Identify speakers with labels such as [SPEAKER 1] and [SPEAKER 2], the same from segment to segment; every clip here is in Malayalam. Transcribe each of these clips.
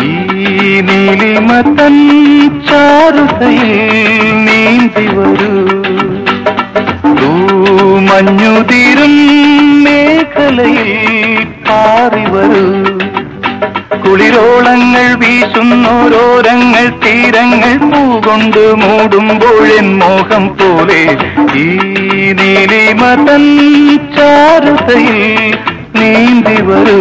[SPEAKER 1] ഈ നീലിമത്തൻ ചാരുതയിൽ നീന്തി വരൂ മഞ്ഞുതീരും മേഖലയിൽ പാറി വരൂ കുളിരോളങ്ങൾ വീശുന്നോരോരങ്ങൾ തീരങ്ങൾ പൂകൊണ്ട് മൂടുമ്പോഴെൻ മോഹം പോലെ ഈ നീലിമതൻ ചാരുതയിൽ നീന്തി വരൂ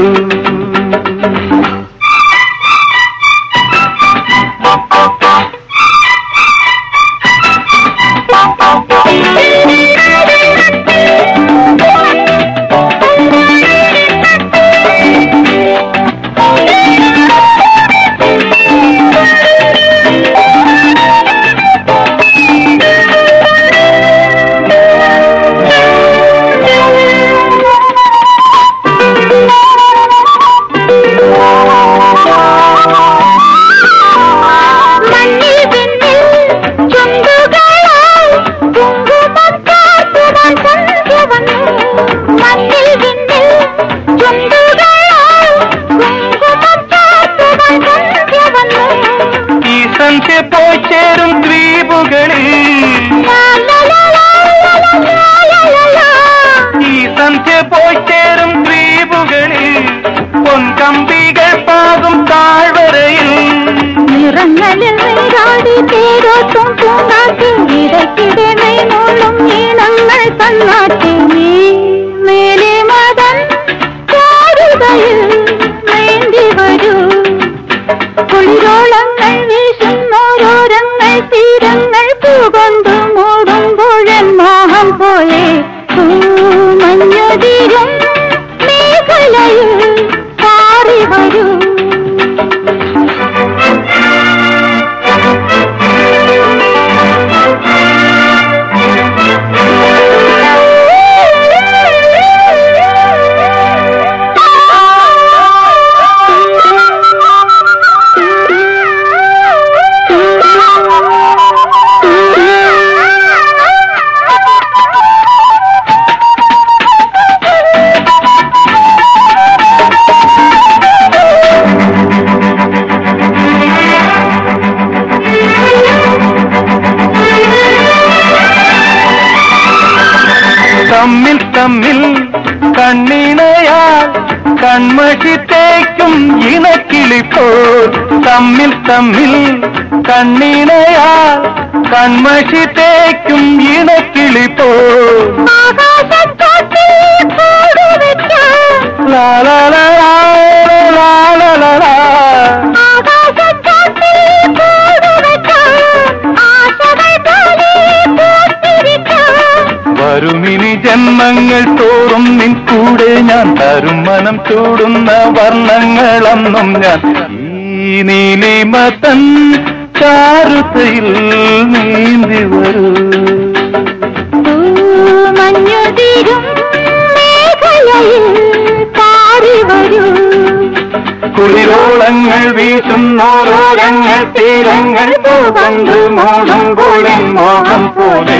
[SPEAKER 2] പൂങ്കാറ്റിൻ ഇടയ്ക്കിടെ നൈനോളും നീളങ്ങൾ തന്നാട്ടി നീ.
[SPEAKER 1] തമ്മിൽ തമ്മിൽ കണ്ണിണയാൽ കൺമഷി തേക്കും ഇണക്കിളിപ്പോൾ തമ്മിൽ തമ്മിൽ കണ്ണിണയാൽ കൺമഷി തേക്കും ഇണക്കിളിപ്പോൾ ജന്മങ്ങൾ തോറും നിൻ കൂടെ ഞാൻ തരും മനം ചൂടുന്ന വർണങ്ങളെന്നും ഞാൻ ഈ നീലിമതൻ ചാരുതയിൽ നീന്തി വരൂ. കുളിരോളങ്ങൾ വീശുന്നോരോരങ്ങൾ തീരങ്ങൾ പോകുന്നു മോഹം പോലെ മോഹം പോലെ.